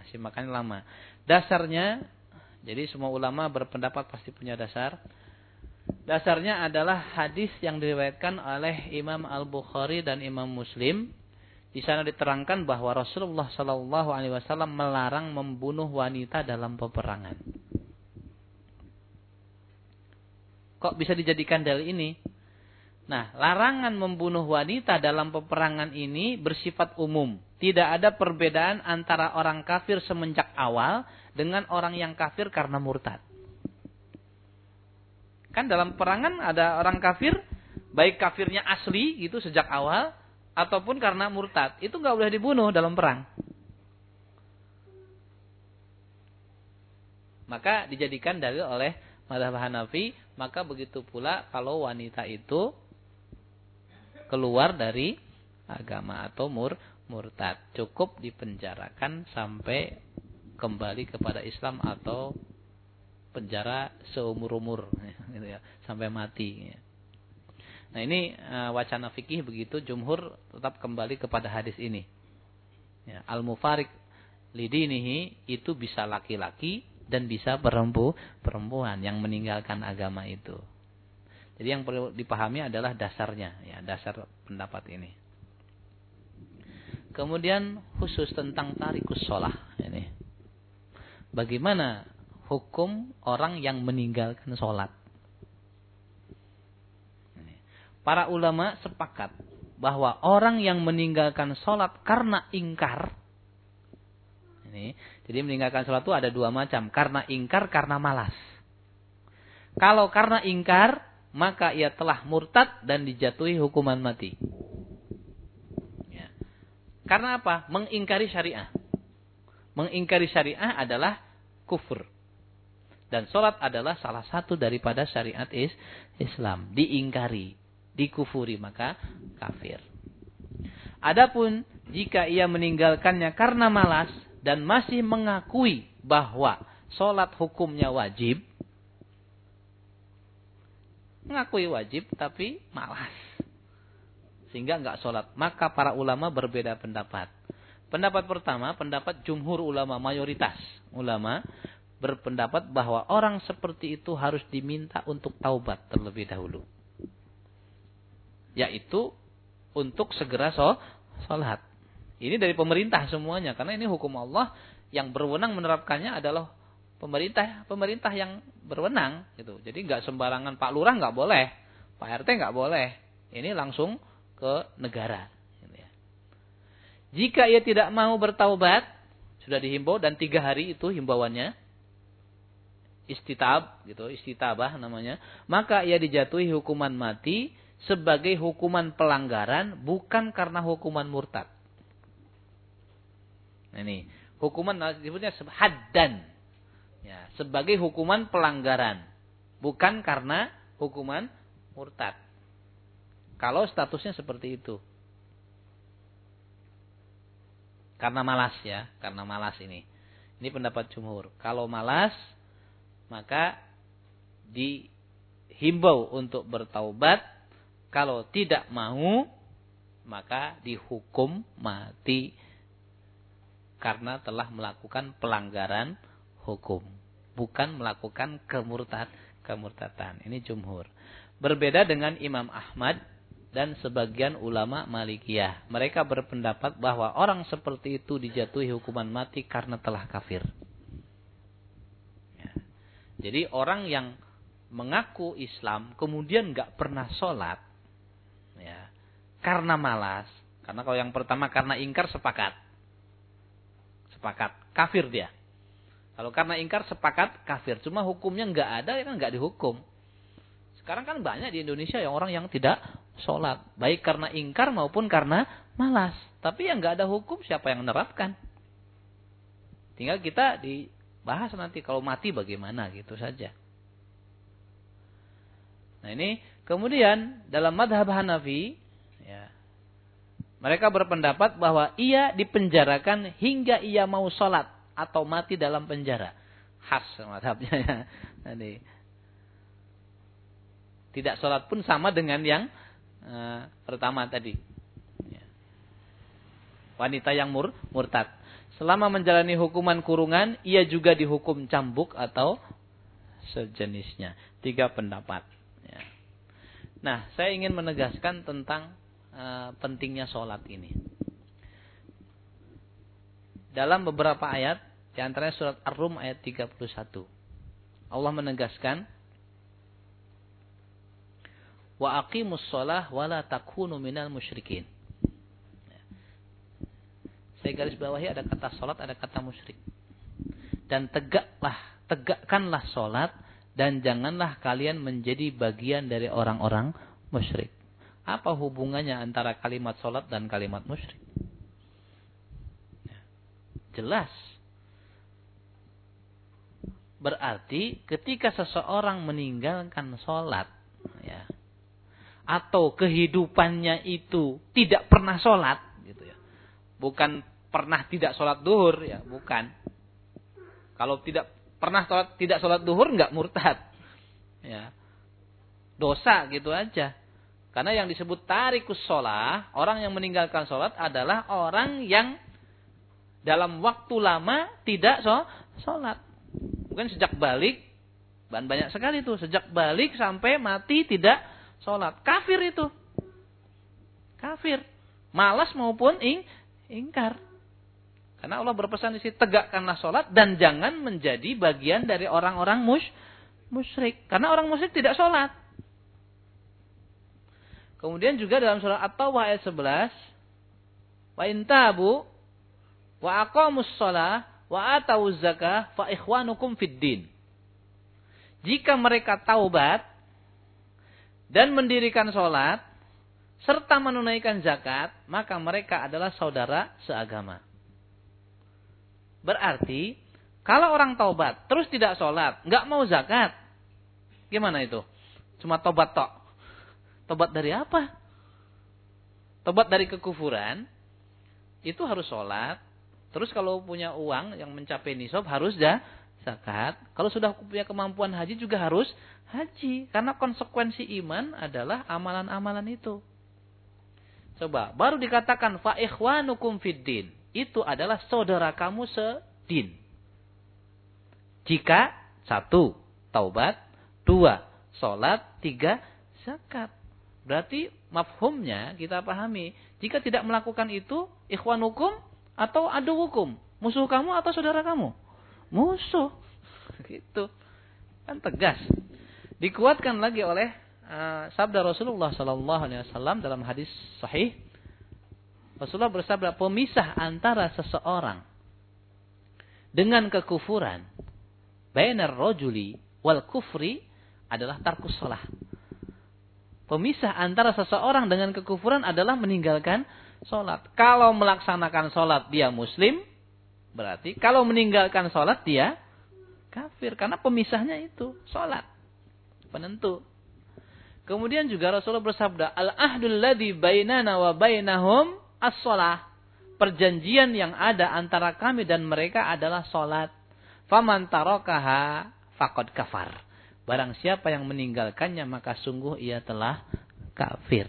masih makannya lama. Dasarnya, jadi semua ulama berpendapat pasti punya dasar. Dasarnya adalah hadis yang diriwayatkan oleh Imam Al-Bukhari dan Imam Muslim. Di sana diterangkan bahwa Rasulullah Shallallahu Alaihi Wasallam melarang membunuh wanita dalam peperangan. Kok bisa dijadikan dalil ini? Nah, larangan membunuh wanita dalam peperangan ini bersifat umum. Tidak ada perbedaan antara orang kafir semenjak awal dengan orang yang kafir karena murtad. Kan dalam perangan ada orang kafir, baik kafirnya asli gitu sejak awal, ataupun karena murtad. Itu nggak boleh dibunuh dalam perang. Maka dijadikan dalil oleh madhab Hanafi, maka begitu pula kalau wanita itu keluar dari agama atau mur murtad cukup dipenjarakan sampai kembali kepada Islam atau penjara seumur umur <laughs> gitu ya sampai mati ya. Nah ini uh, wacana fikih begitu jumhur tetap kembali kepada hadis ini ya, al mufarik lidinihi itu bisa laki-laki dan bisa perempu perempuan yang meninggalkan agama itu jadi yang perlu dipahami adalah dasarnya, ya, dasar pendapat ini. Kemudian khusus tentang tarikus sholah ini. Bagaimana hukum orang yang meninggalkan sholat? Para ulama sepakat bahwa orang yang meninggalkan sholat karena ingkar. Ini, jadi meninggalkan sholat itu ada dua macam. Karena ingkar, karena malas. Kalau karena ingkar, maka ia telah murtad dan dijatuhi hukuman mati. Ya. Karena apa? Mengingkari syariah. Mengingkari syariah adalah kufur. Dan sholat adalah salah satu daripada syariat is Islam. Diingkari, dikufuri, maka kafir. Adapun jika ia meninggalkannya karena malas dan masih mengakui bahwa sholat hukumnya wajib, mengakui wajib tapi malas. Sehingga enggak sholat. Maka para ulama berbeda pendapat. Pendapat pertama, pendapat jumhur ulama, mayoritas ulama berpendapat bahwa orang seperti itu harus diminta untuk taubat terlebih dahulu. Yaitu untuk segera sholat. Ini dari pemerintah semuanya. Karena ini hukum Allah yang berwenang menerapkannya adalah pemerintah pemerintah yang berwenang gitu. Jadi nggak sembarangan Pak Lurah nggak boleh, Pak RT nggak boleh. Ini langsung ke negara. Gitu ya. Jika ia tidak mau bertaubat, sudah dihimbau dan tiga hari itu himbauannya, istitab gitu, istitabah namanya, maka ia dijatuhi hukuman mati sebagai hukuman pelanggaran bukan karena hukuman murtad. Nah, ini hukuman disebutnya haddan. Ya, sebagai hukuman pelanggaran, bukan karena hukuman murtad. Kalau statusnya seperti itu. Karena malas ya, karena malas ini. Ini pendapat jumhur. Kalau malas maka dihimbau untuk bertaubat. Kalau tidak mau, maka dihukum mati karena telah melakukan pelanggaran hukum, bukan melakukan kemurtad kemurtatan. Ini jumhur. Berbeda dengan Imam Ahmad dan sebagian ulama Malikiyah. Mereka berpendapat bahwa orang seperti itu dijatuhi hukuman mati karena telah kafir. Jadi orang yang mengaku Islam kemudian nggak pernah sholat, ya, karena malas. Karena kalau yang pertama karena ingkar sepakat, sepakat kafir dia. Kalau karena ingkar sepakat kafir, cuma hukumnya nggak ada ya kan nggak dihukum. Sekarang kan banyak di Indonesia yang orang yang tidak sholat, baik karena ingkar maupun karena malas. Tapi yang nggak ada hukum siapa yang menerapkan? Tinggal kita di Bahas nanti kalau mati bagaimana gitu saja. Nah ini kemudian dalam madhab Hanafi mereka berpendapat bahwa ia dipenjarakan hingga ia mau sholat atau mati dalam penjara. Khas madhabnya ya. Nanti. Tidak sholat pun sama dengan yang uh, pertama tadi. Ya. Wanita yang mur, murtad. Selama menjalani hukuman kurungan, ia juga dihukum cambuk atau sejenisnya. Tiga pendapat. Ya. Nah, saya ingin menegaskan tentang uh, pentingnya sholat ini. Dalam beberapa ayat, di antaranya surat Ar-Rum ayat 31. Allah menegaskan, Wa aqimus sholah wa la takunu minal musyrikin. Saya garis bawahi ada kata sholat, ada kata musyrik. Dan tegaklah, tegakkanlah sholat dan janganlah kalian menjadi bagian dari orang-orang musyrik. Apa hubungannya antara kalimat sholat dan kalimat musyrik? Jelas. Berarti ketika seseorang meninggalkan sholat, ya, atau kehidupannya itu tidak pernah sholat, gitu ya, bukan pernah tidak sholat duhur ya bukan kalau tidak pernah sholat, tidak sholat duhur nggak murtad ya dosa gitu aja karena yang disebut tarikus sholat orang yang meninggalkan sholat adalah orang yang dalam waktu lama tidak sholat. Mungkin sejak balik dan banyak sekali itu sejak balik sampai mati tidak sholat. Kafir itu. Kafir. Malas maupun ing ingkar. Karena Allah berpesan di sini tegakkanlah sholat dan jangan menjadi bagian dari orang-orang mus musyrik. Karena orang musyrik tidak sholat. Kemudian juga dalam surah At-Taubah ayat 11, wa intabu wa aqamus shalah wa atawuz zakah fa ikhwanukum fid din. Jika mereka taubat dan mendirikan sholat serta menunaikan zakat, maka mereka adalah saudara seagama. Berarti kalau orang taubat terus tidak sholat, nggak mau zakat, gimana itu? Cuma tobat tok. Tobat dari apa? Tobat dari kekufuran, itu harus sholat. Terus kalau punya uang yang mencapai nisab harus dah zakat. Kalau sudah punya kemampuan haji juga harus haji. Karena konsekuensi iman adalah amalan-amalan itu. Coba, baru dikatakan fa ikhwanukum fiddin. Itu adalah saudara kamu sedin. Jika satu, taubat, dua, sholat, tiga, zakat. Berarti mafhumnya kita pahami. Jika tidak melakukan itu, ikhwan hukum atau adu hukum. Musuh kamu atau saudara kamu? Musuh. <laughs> Gitu. Kan tegas. Dikuatkan lagi oleh uh, sabda Rasulullah wasallam dalam hadis sahih. Rasulullah bersabda pemisah antara seseorang dengan kekufuran bainar rajuli wal kufri adalah tarkus sholat. Pemisah antara seseorang dengan kekufuran adalah meninggalkan sholat. Kalau melaksanakan sholat dia muslim, berarti kalau meninggalkan sholat dia kafir. Karena pemisahnya itu sholat. Penentu. Kemudian juga Rasulullah bersabda, Al-ahdul ladhi bainana wa bainahum as-sholah. Perjanjian yang ada antara kami dan mereka adalah sholat. Faman tarokaha fakod kafar. Barang siapa yang meninggalkannya maka sungguh ia telah kafir.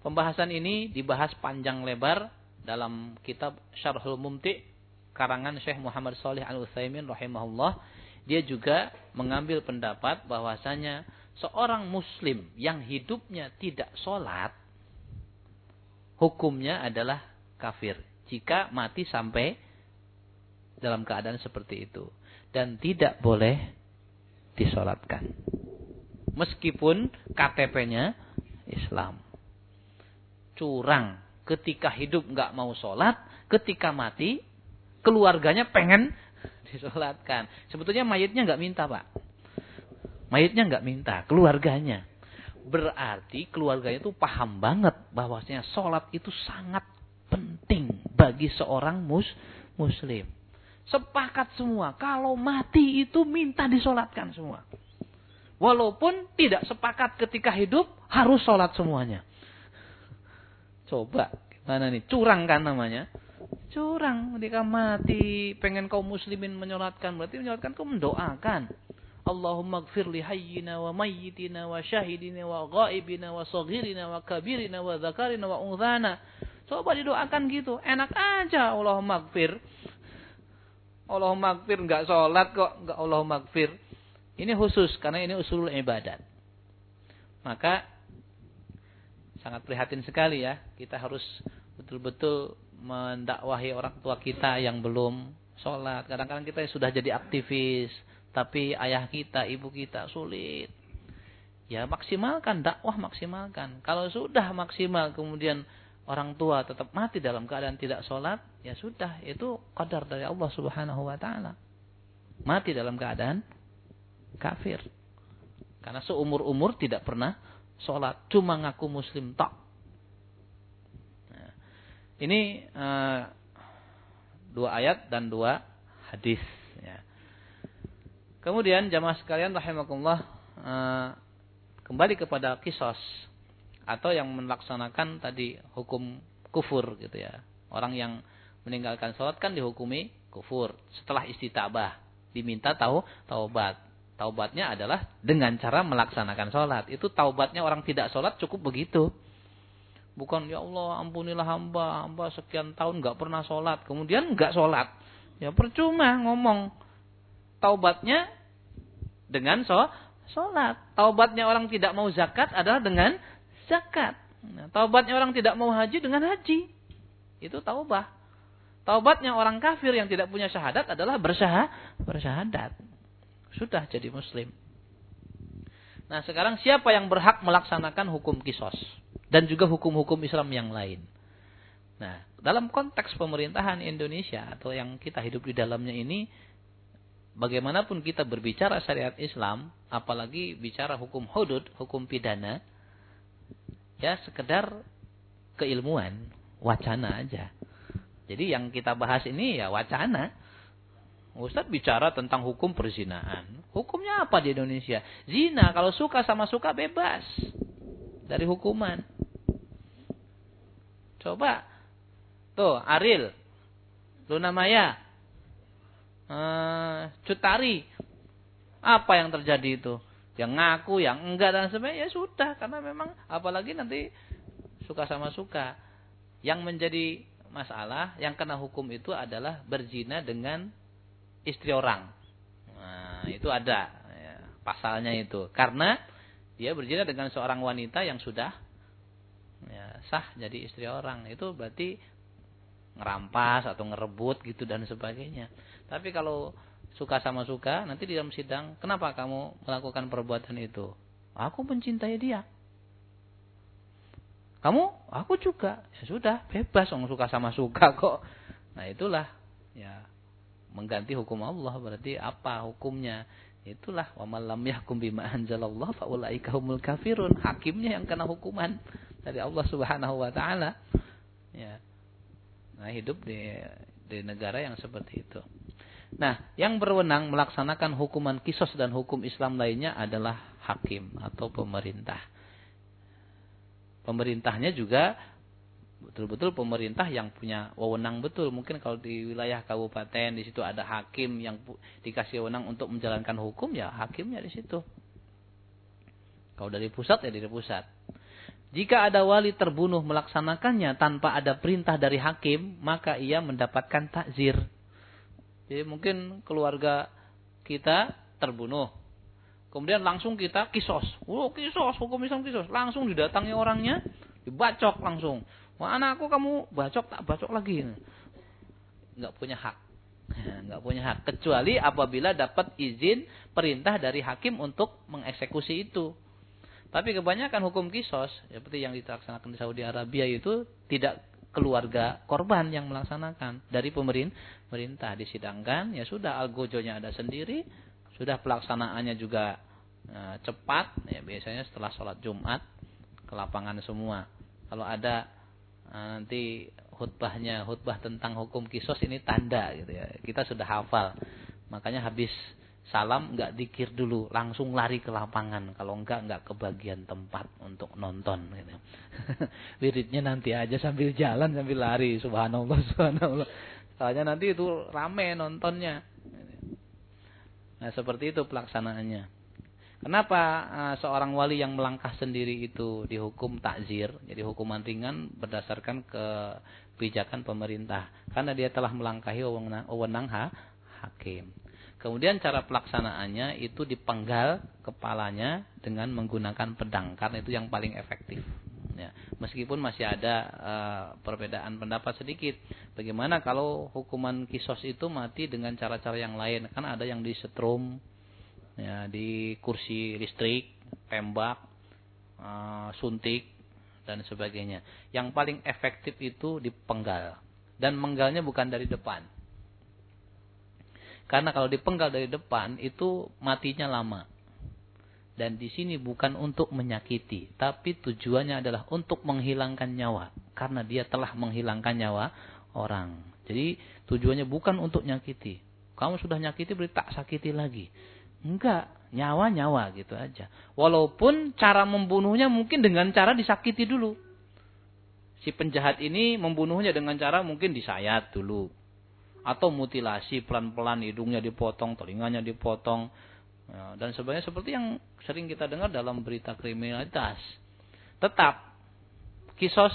Pembahasan ini dibahas panjang lebar dalam kitab Syarhul Mumti karangan Syekh Muhammad Salih Al Utsaimin rahimahullah. Dia juga mengambil pendapat bahwasanya seorang muslim yang hidupnya tidak sholat hukumnya adalah kafir jika mati sampai dalam keadaan seperti itu dan tidak boleh disolatkan. Meskipun KTP-nya Islam. Curang. Ketika hidup nggak mau sholat, ketika mati, keluarganya pengen <laughs> disolatkan. Sebetulnya mayitnya nggak minta pak. Mayitnya nggak minta, keluarganya. Berarti keluarganya itu paham banget bahwasanya sholat itu sangat penting bagi seorang mus muslim. Sepakat semua. Kalau mati itu minta disolatkan semua. Walaupun tidak sepakat ketika hidup, harus sholat semuanya. Coba, gimana nih? Curang kan namanya? Curang. Ketika mati, pengen kaum muslimin menyolatkan. Berarti menyolatkan kau mendoakan. Allahumma gfir li hayyina wa mayyitina wa syahidina wa ghaibina wa saghirina wa kabirina wa zakarina wa unzana. Coba didoakan gitu. Enak aja Allahumma gfir. Allah magfir nggak sholat kok nggak Allah magfir. Ini khusus karena ini usul ibadat. Maka sangat prihatin sekali ya. Kita harus betul-betul mendakwahi orang tua kita yang belum sholat. Kadang-kadang kita sudah jadi aktivis, tapi ayah kita, ibu kita sulit. Ya maksimalkan dakwah maksimalkan. Kalau sudah maksimal kemudian orang tua tetap mati dalam keadaan tidak sholat, ya sudah, itu qadar dari Allah subhanahu wa ta'ala. Mati dalam keadaan kafir. Karena seumur-umur tidak pernah sholat, cuma ngaku muslim tak. Nah, ini uh, dua ayat dan dua hadis. Ya. Kemudian jamaah sekalian rahimakumullah uh, kembali kepada kisos atau yang melaksanakan tadi hukum kufur gitu ya. Orang yang meninggalkan sholat kan dihukumi kufur. Setelah istitabah diminta tahu taubat. Taubatnya adalah dengan cara melaksanakan sholat. Itu taubatnya orang tidak sholat cukup begitu. Bukan ya Allah ampunilah hamba, hamba sekian tahun nggak pernah sholat, kemudian nggak sholat. Ya percuma ngomong. Taubatnya dengan sholat. Taubatnya orang tidak mau zakat adalah dengan zakat. Nah, taubatnya orang tidak mau haji dengan haji. Itu taubah. Taubatnya orang kafir yang tidak punya syahadat adalah bersyahadat. bersyahadat. Sudah jadi muslim. Nah sekarang siapa yang berhak melaksanakan hukum kisos? Dan juga hukum-hukum Islam yang lain. Nah dalam konteks pemerintahan Indonesia atau yang kita hidup di dalamnya ini. Bagaimanapun kita berbicara syariat Islam. Apalagi bicara hukum hudud, hukum pidana. Ya sekedar keilmuan, wacana aja. Jadi yang kita bahas ini ya wacana. Ustaz bicara tentang hukum perzinaan. Hukumnya apa di Indonesia? Zina, kalau suka sama suka bebas dari hukuman. Coba. Tuh, Aril. Luna Maya. Uh, Cutari. Apa yang terjadi itu? Yang ngaku, yang enggak dan sebagainya ya sudah karena memang apalagi nanti suka sama suka. Yang menjadi masalah yang kena hukum itu adalah berzina dengan istri orang. Nah, itu ada ya, pasalnya itu. Karena dia berzina dengan seorang wanita yang sudah ya, sah jadi istri orang. Itu berarti ngerampas atau ngerebut gitu dan sebagainya. Tapi kalau suka sama suka, nanti di dalam sidang, kenapa kamu melakukan perbuatan itu? Aku mencintai dia. Kamu? Aku juga. Ya sudah, bebas orang suka sama suka <laughs> kok. Nah, itulah ya mengganti hukum Allah berarti apa hukumnya? Itulah wa lam yahkum bima anzalallah fa ulaika humul kafirun. Hakimnya yang kena hukuman dari Allah Subhanahu wa taala. Ya. Nah, hidup di di negara yang seperti itu. Nah, yang berwenang melaksanakan hukuman kisos dan hukum Islam lainnya adalah hakim atau pemerintah. Pemerintahnya juga betul-betul pemerintah yang punya wewenang betul. Mungkin kalau di wilayah kabupaten di situ ada hakim yang dikasih wewenang untuk menjalankan hukum ya hakimnya di situ. Kalau dari pusat ya dari pusat. Jika ada wali terbunuh melaksanakannya tanpa ada perintah dari hakim, maka ia mendapatkan takzir. Jadi mungkin keluarga kita terbunuh. Kemudian langsung kita kisos. Oh kisos, hukum Islam kisos. Langsung didatangi orangnya, dibacok langsung. Wah anakku kamu bacok tak bacok lagi. Nggak punya hak. <laughs> Nggak punya hak. Kecuali apabila dapat izin perintah dari hakim untuk mengeksekusi itu. Tapi kebanyakan hukum kisos, seperti yang dilaksanakan di Saudi Arabia itu tidak keluarga korban yang melaksanakan dari pemerintah disidangkan ya sudah algojonya ada sendiri sudah pelaksanaannya juga eh, cepat ya biasanya setelah sholat Jumat ke lapangan semua kalau ada Nah, nanti khutbahnya khutbah tentang hukum kisos ini tanda gitu ya. Kita sudah hafal. Makanya habis salam nggak dikir dulu, langsung lari ke lapangan. Kalau enggak nggak kebagian tempat untuk nonton gitu. <laughs> Wiridnya nanti aja sambil jalan sambil lari. Subhanallah, <laughs> subhanallah. Soalnya nanti itu rame nontonnya. Nah, seperti itu pelaksanaannya. Kenapa uh, seorang wali yang melangkah sendiri itu dihukum takzir, jadi hukuman ringan berdasarkan kebijakan pemerintah, karena dia telah melangkahi wewenang ha, hakim. Kemudian cara pelaksanaannya itu dipenggal kepalanya dengan menggunakan pedang, karena itu yang paling efektif. Ya, meskipun masih ada uh, perbedaan pendapat sedikit. Bagaimana kalau hukuman kisos itu mati dengan cara-cara yang lain? Kan ada yang disetrum, ya di kursi listrik, tembak, uh, suntik dan sebagainya. Yang paling efektif itu dipenggal dan menggalnya bukan dari depan. Karena kalau dipenggal dari depan itu matinya lama. Dan di sini bukan untuk menyakiti, tapi tujuannya adalah untuk menghilangkan nyawa. Karena dia telah menghilangkan nyawa orang. Jadi tujuannya bukan untuk nyakiti. Kamu sudah nyakiti berarti tak sakiti lagi. Enggak, nyawa-nyawa gitu aja. Walaupun cara membunuhnya mungkin dengan cara disakiti dulu. Si penjahat ini membunuhnya dengan cara mungkin disayat dulu. Atau mutilasi pelan-pelan hidungnya dipotong, telinganya dipotong. Ya, dan sebagainya seperti yang sering kita dengar dalam berita kriminalitas. Tetap, kisos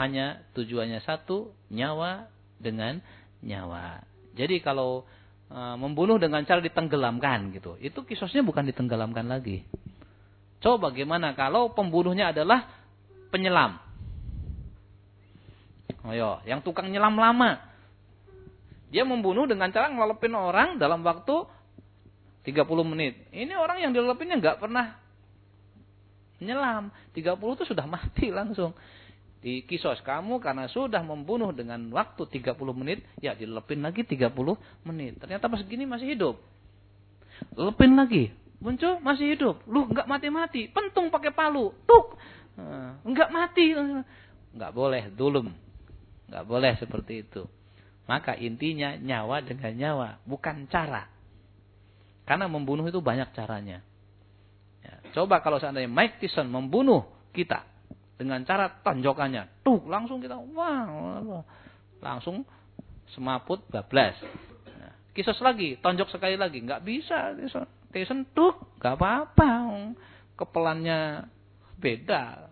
hanya tujuannya satu, nyawa dengan nyawa. Jadi kalau Eh, membunuh dengan cara ditenggelamkan gitu. Itu kisosnya bukan ditenggelamkan lagi. Coba bagaimana kalau pembunuhnya adalah penyelam? Ayo, yang tukang nyelam lama. Dia membunuh dengan cara ngelepin orang dalam waktu 30 menit. Ini orang yang dilelepinnya nggak pernah menyelam. 30 itu sudah mati langsung. Di kisos kamu karena sudah membunuh dengan waktu 30 menit, ya dilepin lagi 30 menit. Ternyata pas gini masih hidup. Lepin lagi, muncul masih hidup. Lu nggak mati-mati, pentung pakai palu, tuk. Nggak mati. Nggak boleh, dulum. Nggak boleh seperti itu. Maka intinya nyawa dengan nyawa, bukan cara. Karena membunuh itu banyak caranya. Ya, coba kalau seandainya Mike Tyson membunuh kita dengan cara tonjokannya, tuh langsung kita wah, langsung semaput bablas. Nah, kisos lagi, tonjok sekali lagi, nggak bisa Tyson, Tyson tuh nggak apa-apa, kepelannya beda.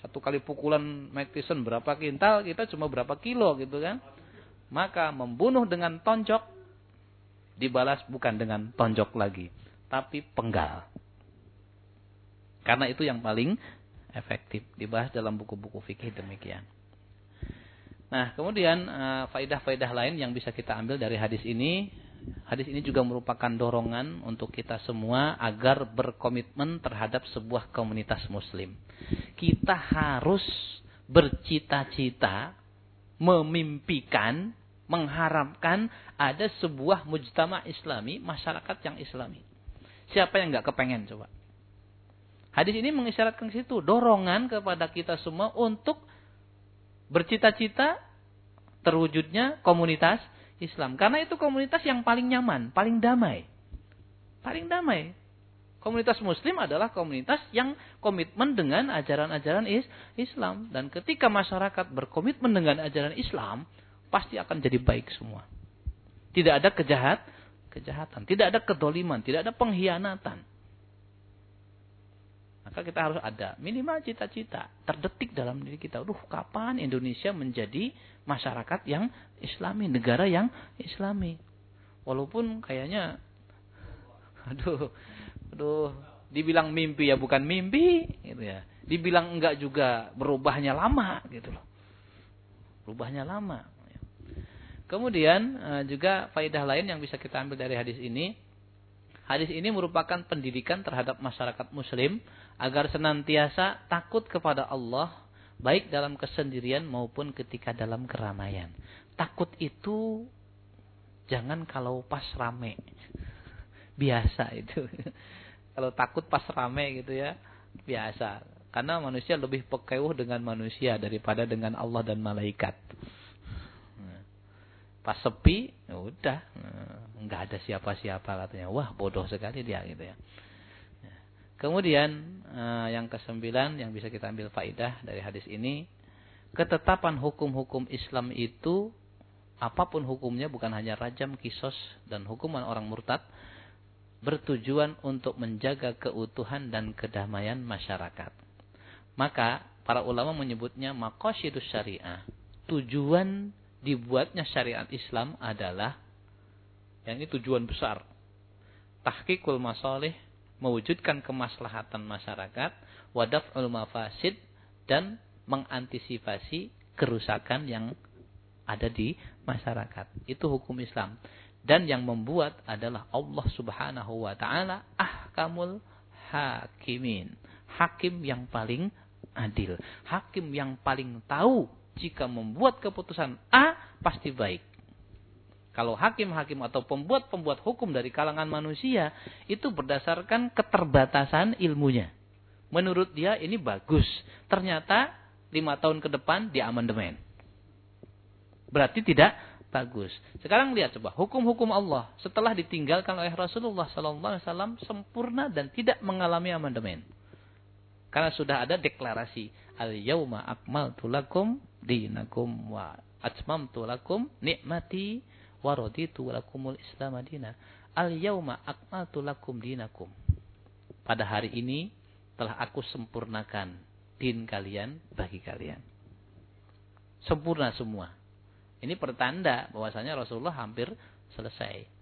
Satu kali pukulan Mike Tyson berapa kintal, kita cuma berapa kilo gitu kan. Maka membunuh dengan tonjok dibalas bukan dengan tonjok lagi, tapi penggal. Karena itu yang paling efektif dibahas dalam buku-buku fikih demikian. Nah, kemudian eh, faidah-faidah lain yang bisa kita ambil dari hadis ini, hadis ini juga merupakan dorongan untuk kita semua agar berkomitmen terhadap sebuah komunitas muslim. Kita harus bercita-cita memimpikan mengharapkan ada sebuah mujtama islami, masyarakat yang islami. Siapa yang nggak kepengen coba? Hadis ini mengisyaratkan situ, dorongan kepada kita semua untuk bercita-cita terwujudnya komunitas Islam. Karena itu komunitas yang paling nyaman, paling damai. Paling damai. Komunitas muslim adalah komunitas yang komitmen dengan ajaran-ajaran Islam. Dan ketika masyarakat berkomitmen dengan ajaran Islam, pasti akan jadi baik semua. Tidak ada kejahat, kejahatan, tidak ada kedoliman, tidak ada pengkhianatan. Maka kita harus ada minimal cita-cita terdetik dalam diri kita. Duh, kapan Indonesia menjadi masyarakat yang islami, negara yang islami. Walaupun kayaknya aduh, aduh, dibilang mimpi ya bukan mimpi gitu ya. Dibilang enggak juga berubahnya lama gitu loh. Berubahnya lama. Kemudian eh, juga faidah lain yang bisa kita ambil dari hadis ini. Hadis ini merupakan pendidikan terhadap masyarakat muslim agar senantiasa takut kepada Allah baik dalam kesendirian maupun ketika dalam keramaian. Takut itu jangan kalau pas rame. <laughs> Biasa itu. Kalau takut pas rame gitu ya, biasa. Karena manusia lebih pekewuh dengan manusia daripada dengan Allah dan malaikat. Pas sepi, ya udah, nggak ada siapa-siapa katanya. Wah, bodoh sekali dia gitu ya. ya. Kemudian eh, yang kesembilan yang bisa kita ambil faidah dari hadis ini, ketetapan hukum-hukum Islam itu apa pun hukumnya bukan hanya rajam, kisos dan hukuman orang murtad bertujuan untuk menjaga keutuhan dan kedamaian masyarakat. Maka para ulama menyebutnya maqasidus syariah. Tujuan dibuatnya syariat Islam adalah yang ini tujuan besar. Tahqiqul masalih, mewujudkan kemaslahatan masyarakat, wadaf'ul mafasid dan mengantisipasi kerusakan yang ada di masyarakat. Itu hukum Islam. Dan yang membuat adalah Allah Subhanahu wa taala ahkamul hakimin. Hakim yang paling adil, hakim yang paling tahu jika membuat keputusan A pasti baik. Kalau hakim-hakim atau pembuat-pembuat hukum dari kalangan manusia itu berdasarkan keterbatasan ilmunya. Menurut dia ini bagus. Ternyata lima tahun ke depan di amandemen. Berarti tidak bagus. Sekarang lihat coba hukum-hukum Allah setelah ditinggalkan oleh Rasulullah SAW sempurna dan tidak mengalami amandemen. Karena sudah ada deklarasi al yauma akmaltu lakum dinakum wa atmamtu lakum nikmati wa raditu lakumul islam madina al yauma akmaltu lakum dinakum pada hari ini telah aku sempurnakan din kalian bagi kalian sempurna semua ini pertanda bahwasanya Rasulullah hampir selesai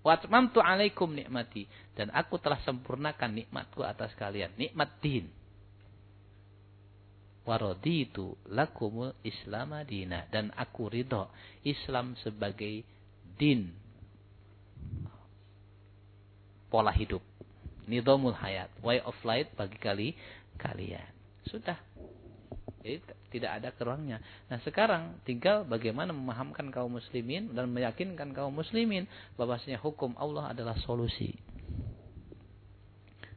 Watmamtu alaikum nikmati. Dan aku telah sempurnakan nikmatku atas kalian. Nikmat din. Waraditu lakumul islam dina. Dan aku ridho Islam sebagai din. pola hidup. Nidhamul hayat, way of life bagi kali kalian. Sudah. Jadi tidak ada keruangnya. Nah sekarang tinggal bagaimana memahamkan kaum muslimin dan meyakinkan kaum muslimin bahwasanya hukum Allah adalah solusi.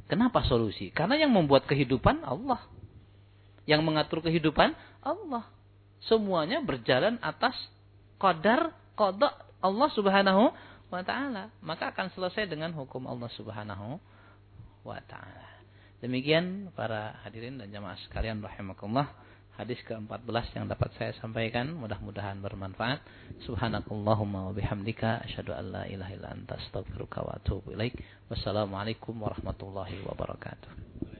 Kenapa solusi? Karena yang membuat kehidupan Allah. Yang mengatur kehidupan Allah. Semuanya berjalan atas qadar kodok Allah subhanahu wa ta'ala. Maka akan selesai dengan hukum Allah subhanahu wa ta'ala. Demikian para hadirin dan jamaah sekalian rahimakumullah. Hadis ke-14 yang dapat saya sampaikan mudah-mudahan bermanfaat. Subhanakallahumma wa bihamdika asyhadu an la ilaha illa anta astaghfiruka wa atubu ilaik. Wassalamualaikum warahmatullahi wabarakatuh.